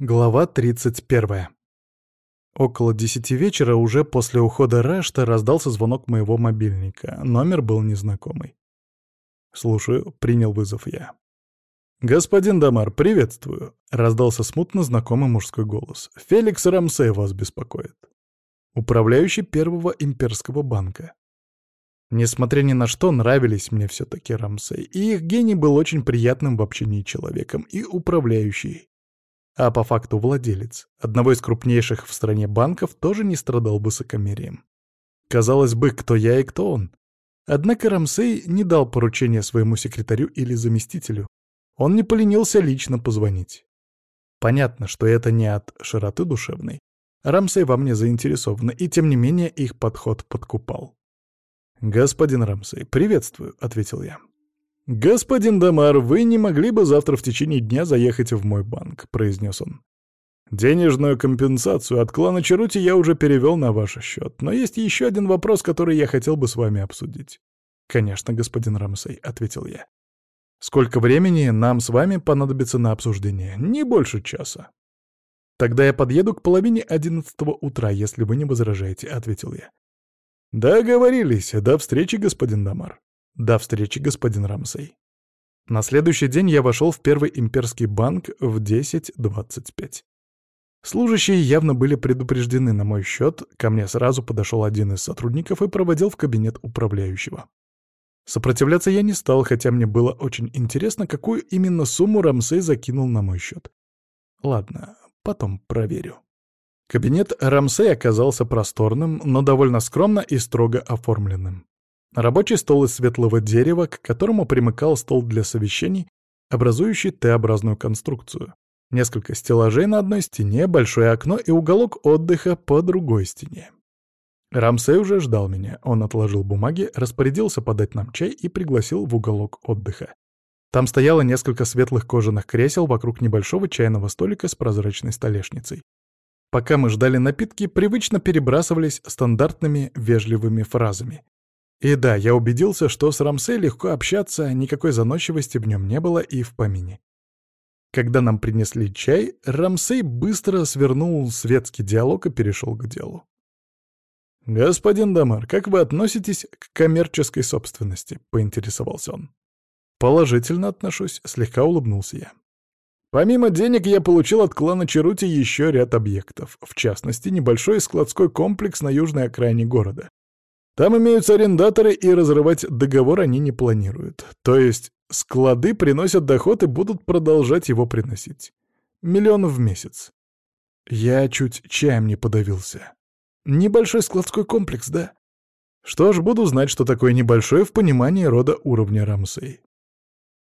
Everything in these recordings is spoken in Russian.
Глава 31. Около десяти вечера, уже после ухода Рашта, раздался звонок моего мобильника. Номер был незнакомый. «Слушаю», — принял вызов я. «Господин Дамар, приветствую», — раздался смутно знакомый мужской голос. «Феликс Рамсей вас беспокоит. Управляющий Первого имперского банка». Несмотря ни на что, нравились мне все-таки Рамсей, и их гений был очень приятным в общении человеком, и управляющий, а по факту владелец одного из крупнейших в стране банков тоже не страдал высокомерием. Казалось бы, кто я и кто он. Однако Рамсей не дал поручения своему секретарю или заместителю. Он не поленился лично позвонить. Понятно, что это не от широты душевной. Рамсей во мне заинтересован, и тем не менее их подход подкупал. «Господин Рамсей, приветствую», — ответил я. «Господин Дамар, вы не могли бы завтра в течение дня заехать в мой банк?» — произнес он. «Денежную компенсацию от клана Чарути я уже перевел на ваш счет, но есть еще один вопрос, который я хотел бы с вами обсудить». «Конечно, господин Рамсей», — ответил я. «Сколько времени нам с вами понадобится на обсуждение? Не больше часа». «Тогда я подъеду к половине одиннадцатого утра, если вы не возражаете», — ответил я. «Договорились. До встречи, господин Дамар». До встречи, господин Рамсей. На следующий день я вошел в первый имперский банк в 10.25. Служащие явно были предупреждены на мой счет, ко мне сразу подошел один из сотрудников и проводил в кабинет управляющего. Сопротивляться я не стал, хотя мне было очень интересно, какую именно сумму Рамсей закинул на мой счет. Ладно, потом проверю. Кабинет Рамсей оказался просторным, но довольно скромно и строго оформленным. Рабочий стол из светлого дерева, к которому примыкал стол для совещаний, образующий Т-образную конструкцию. Несколько стеллажей на одной стене, большое окно и уголок отдыха по другой стене. Рамсей уже ждал меня. Он отложил бумаги, распорядился подать нам чай и пригласил в уголок отдыха. Там стояло несколько светлых кожаных кресел вокруг небольшого чайного столика с прозрачной столешницей. Пока мы ждали напитки, привычно перебрасывались стандартными вежливыми фразами. И да, я убедился, что с Рамсей легко общаться, никакой заносчивости в нем не было и в помине. Когда нам принесли чай, Рамсей быстро свернул светский диалог и перешел к делу. «Господин Дамар, как вы относитесь к коммерческой собственности?» — поинтересовался он. «Положительно отношусь», — слегка улыбнулся я. Помимо денег я получил от клана Черути еще ряд объектов, в частности, небольшой складской комплекс на южной окраине города. Там имеются арендаторы, и разрывать договор они не планируют. То есть склады приносят доход и будут продолжать его приносить. Миллион в месяц. Я чуть чаем не подавился. Небольшой складской комплекс, да? Что ж, буду знать, что такое небольшой в понимании рода уровня Рамсей.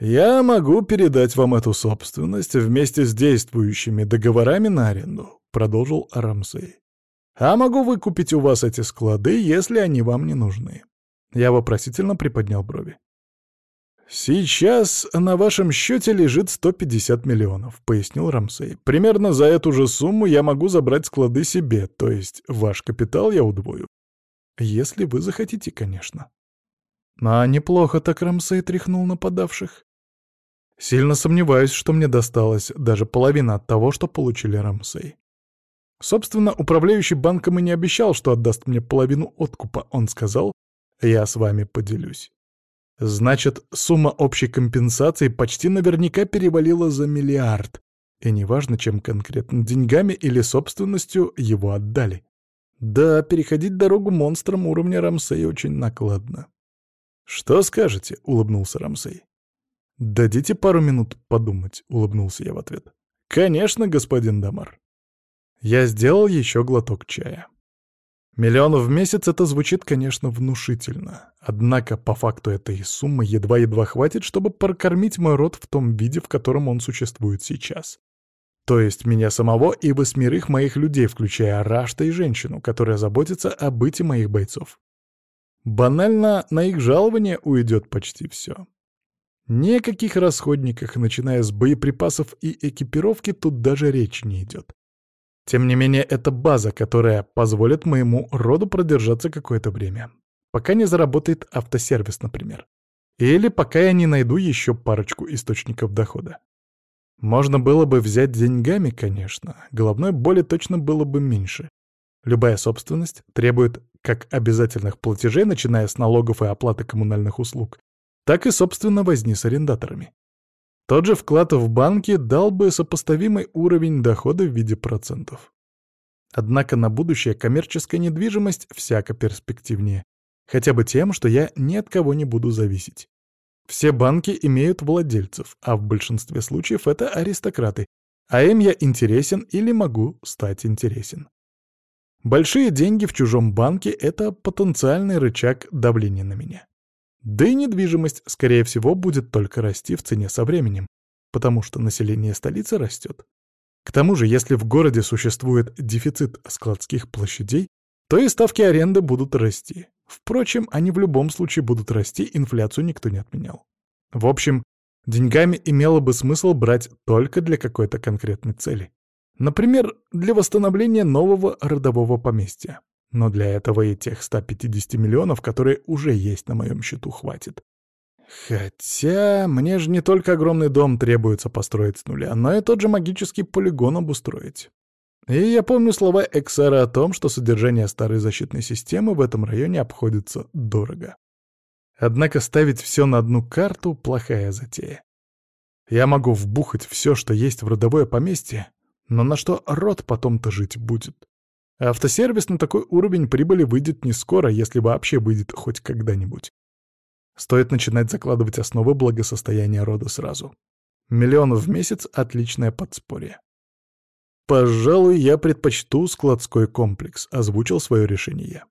Я могу передать вам эту собственность вместе с действующими договорами на аренду, продолжил Рамсей. А могу выкупить у вас эти склады, если они вам не нужны. Я вопросительно приподнял брови. «Сейчас на вашем счете лежит 150 миллионов», — пояснил Рамсей. «Примерно за эту же сумму я могу забрать склады себе, то есть ваш капитал я удвою. Если вы захотите, конечно». А неплохо так Рамсей тряхнул нападавших. Сильно сомневаюсь, что мне досталось даже половина от того, что получили Рамсей. Собственно, управляющий банком и не обещал, что отдаст мне половину откупа. Он сказал, я с вами поделюсь. Значит, сумма общей компенсации почти наверняка перевалила за миллиард. И неважно, чем конкретно, деньгами или собственностью его отдали. Да, переходить дорогу монстрам уровня Рамсей очень накладно. «Что скажете?» — улыбнулся Рамсей. «Дадите пару минут подумать», — улыбнулся я в ответ. «Конечно, господин Дамар». Я сделал еще глоток чая. Миллион в месяц это звучит, конечно, внушительно. Однако, по факту этой суммы едва-едва хватит, чтобы прокормить мой род в том виде, в котором он существует сейчас. То есть меня самого и восьмерых моих людей, включая Рашта и женщину, которая заботится о быте моих бойцов. Банально, на их жалование уйдет почти все. Ни расходниках, начиная с боеприпасов и экипировки, тут даже речи не идет. Тем не менее, это база, которая позволит моему роду продержаться какое-то время. Пока не заработает автосервис, например. Или пока я не найду еще парочку источников дохода. Можно было бы взять деньгами, конечно, головной боли точно было бы меньше. Любая собственность требует как обязательных платежей, начиная с налогов и оплаты коммунальных услуг, так и, собственно, возни с арендаторами. Тот же вклад в банке дал бы сопоставимый уровень дохода в виде процентов. Однако на будущее коммерческая недвижимость всяко перспективнее. Хотя бы тем, что я ни от кого не буду зависеть. Все банки имеют владельцев, а в большинстве случаев это аристократы, а им я интересен или могу стать интересен. Большие деньги в чужом банке — это потенциальный рычаг давления на меня. Да и недвижимость, скорее всего, будет только расти в цене со временем, потому что население столицы растет. К тому же, если в городе существует дефицит складских площадей, то и ставки аренды будут расти. Впрочем, они в любом случае будут расти, инфляцию никто не отменял. В общем, деньгами имело бы смысл брать только для какой-то конкретной цели. Например, для восстановления нового родового поместья. Но для этого и тех 150 миллионов, которые уже есть на моем счету, хватит. Хотя мне же не только огромный дом требуется построить с нуля, но и тот же магический полигон обустроить. И я помню слова Эксара о том, что содержание старой защитной системы в этом районе обходится дорого. Однако ставить все на одну карту — плохая затея. Я могу вбухать все, что есть в родовое поместье, но на что род потом-то жить будет? Автосервис на такой уровень прибыли выйдет не скоро, если вообще выйдет хоть когда-нибудь. Стоит начинать закладывать основы благосостояния рода сразу. Миллион в месяц — отличное подспорье. «Пожалуй, я предпочту складской комплекс», — озвучил свое решение.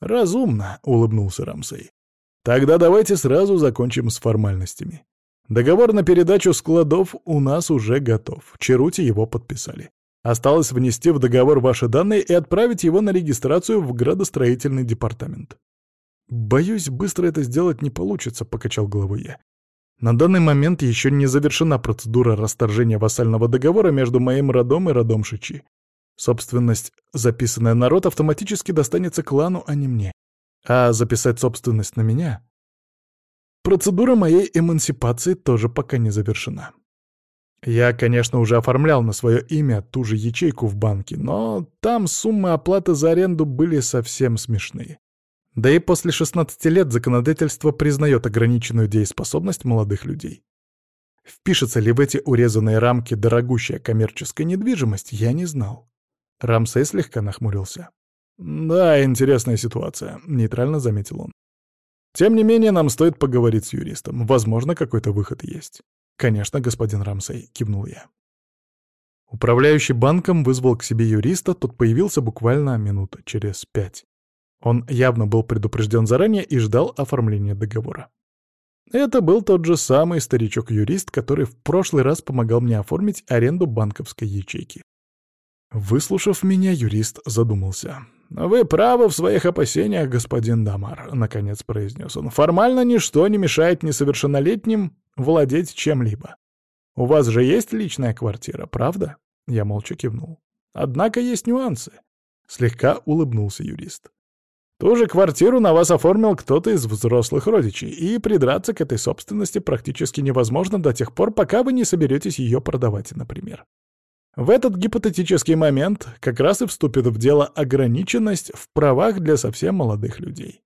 «Разумно», — улыбнулся Рамсей. «Тогда давайте сразу закончим с формальностями. Договор на передачу складов у нас уже готов. Черути его подписали. Осталось внести в договор ваши данные и отправить его на регистрацию в градостроительный департамент. «Боюсь, быстро это сделать не получится», — покачал головой я. «На данный момент еще не завершена процедура расторжения вассального договора между моим родом и родом Шичи. Собственность, записанная на род, автоматически достанется клану, а не мне. А записать собственность на меня Процедура моей эмансипации тоже пока не завершена. Я, конечно, уже оформлял на свое имя ту же ячейку в банке, но там суммы оплаты за аренду были совсем смешные. Да и после 16 лет законодательство признает ограниченную дееспособность молодых людей. Впишется ли в эти урезанные рамки дорогущая коммерческая недвижимость, я не знал. Рамсей слегка нахмурился. «Да, интересная ситуация», — нейтрально заметил он. Тем не менее, нам стоит поговорить с юристом. Возможно, какой-то выход есть. Конечно, господин Рамсей, кивнул я. Управляющий банком вызвал к себе юриста, тот появился буквально минут через пять. Он явно был предупрежден заранее и ждал оформления договора. Это был тот же самый старичок-юрист, который в прошлый раз помогал мне оформить аренду банковской ячейки. Выслушав меня, юрист задумался. «Вы правы в своих опасениях, господин Дамар», — наконец произнес он. «Формально ничто не мешает несовершеннолетним владеть чем-либо. У вас же есть личная квартира, правда?» Я молча кивнул. «Однако есть нюансы», — слегка улыбнулся юрист. «Ту же квартиру на вас оформил кто-то из взрослых родичей, и придраться к этой собственности практически невозможно до тех пор, пока вы не соберетесь ее продавать, например. В этот гипотетический момент как раз и вступит в дело ограниченность в правах для совсем молодых людей.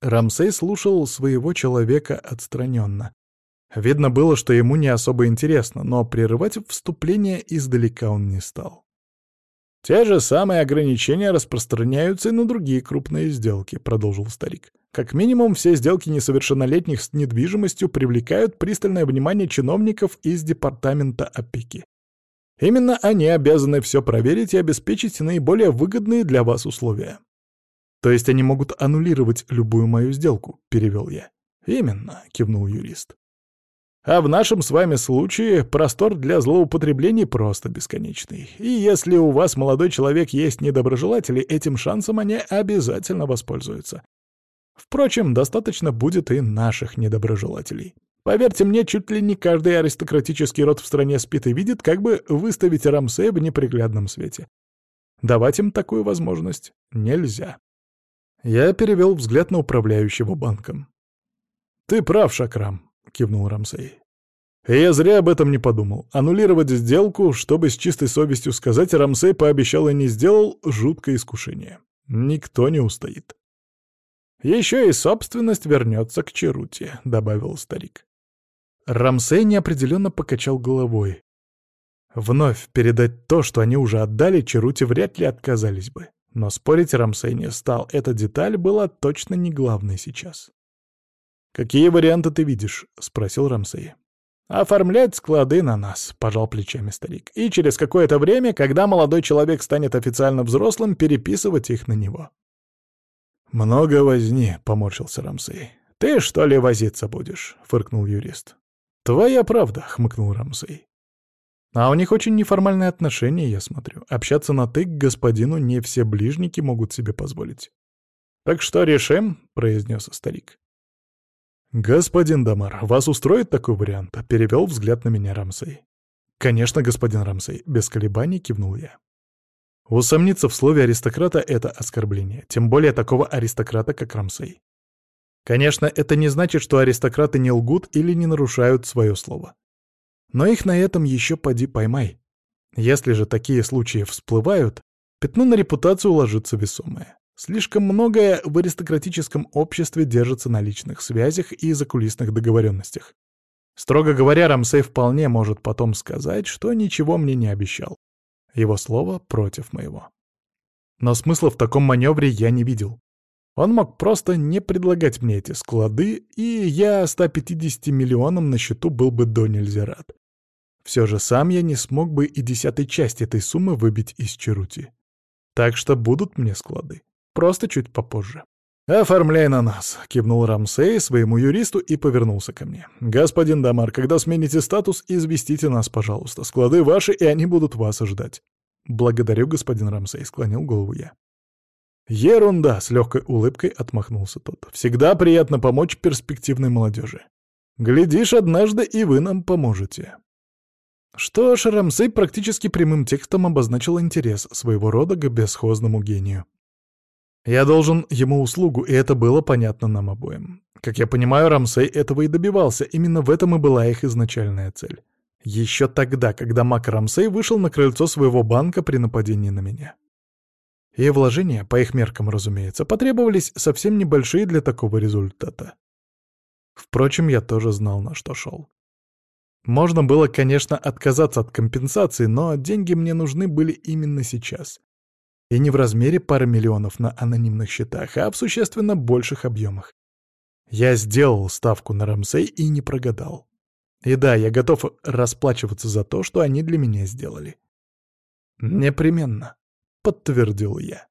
Рамсей слушал своего человека отстраненно. Видно было, что ему не особо интересно, но прерывать вступление издалека он не стал. «Те же самые ограничения распространяются и на другие крупные сделки», — продолжил старик. «Как минимум, все сделки несовершеннолетних с недвижимостью привлекают пристальное внимание чиновников из Департамента опеки. Именно они обязаны все проверить и обеспечить наиболее выгодные для вас условия. То есть они могут аннулировать любую мою сделку, перевел я. Именно, кивнул юрист. А в нашем с вами случае простор для злоупотреблений просто бесконечный. И если у вас, молодой человек, есть недоброжелатели, этим шансом они обязательно воспользуются. Впрочем, достаточно будет и наших недоброжелателей. Поверьте мне, чуть ли не каждый аристократический род в стране спит и видит, как бы выставить Рамсея в неприглядном свете. Давать им такую возможность нельзя. Я перевел взгляд на управляющего банком. «Ты прав, Шакрам», — кивнул Рамсей. Я зря об этом не подумал. Аннулировать сделку, чтобы с чистой совестью сказать, Рамсей пообещал и не сделал, жуткое искушение. Никто не устоит. «Еще и собственность вернется к Черуте», — добавил старик. Рамсей неопределенно покачал головой. Вновь передать то, что они уже отдали, Черуте вряд ли отказались бы. Но спорить Рамсей не стал, эта деталь была точно не главной сейчас. «Какие варианты ты видишь?» — спросил Рамсей. «Оформлять склады на нас», — пожал плечами старик. «И через какое-то время, когда молодой человек станет официально взрослым, переписывать их на него». «Много возни», — поморщился Рамсей. «Ты что ли возиться будешь?» — фыркнул юрист. «Твоя правда», — хмыкнул Рамсей. «А у них очень неформальные отношения, я смотрю. Общаться на «ты» к господину не все ближники могут себе позволить». «Так что решим?» — произнес старик. «Господин Дамар, вас устроит такой вариант?» — перевел взгляд на меня Рамсей. «Конечно, господин Рамсей», — без колебаний кивнул я. Усомниться в слове аристократа — это оскорбление, тем более такого аристократа, как Рамсей. Конечно, это не значит, что аристократы не лгут или не нарушают свое слово. Но их на этом еще поди поймай. Если же такие случаи всплывают, пятно на репутацию ложится весомое. Слишком многое в аристократическом обществе держится на личных связях и закулисных договоренностях. Строго говоря, Рамсей вполне может потом сказать, что ничего мне не обещал. Его слово против моего. Но смысла в таком маневре я не видел. Он мог просто не предлагать мне эти склады, и я 150 миллионам на счету был бы до нельзя рад. Все же сам я не смог бы и десятой части этой суммы выбить из Черути. Так что будут мне склады. Просто чуть попозже. «Оформляй на нас», — кивнул Рамсей своему юристу и повернулся ко мне. «Господин Дамар, когда смените статус, известите нас, пожалуйста. Склады ваши, и они будут вас ждать». «Благодарю, господин Рамсей», — склонил голову я. «Ерунда!» — с легкой улыбкой отмахнулся тот. «Всегда приятно помочь перспективной молодежи. Глядишь, однажды и вы нам поможете». Что ж, Рамсей практически прямым текстом обозначил интерес своего рода к бесхозному гению. Я должен ему услугу, и это было понятно нам обоим. Как я понимаю, Рамсей этого и добивался, именно в этом и была их изначальная цель. Еще тогда, когда Мак Рамсей вышел на крыльцо своего банка при нападении на меня. И вложения, по их меркам, разумеется, потребовались совсем небольшие для такого результата. Впрочем, я тоже знал, на что шел. Можно было, конечно, отказаться от компенсации, но деньги мне нужны были именно сейчас. И не в размере пары миллионов на анонимных счетах, а в существенно больших объемах. Я сделал ставку на Рамсей и не прогадал. И да, я готов расплачиваться за то, что они для меня сделали. «Непременно», — подтвердил я.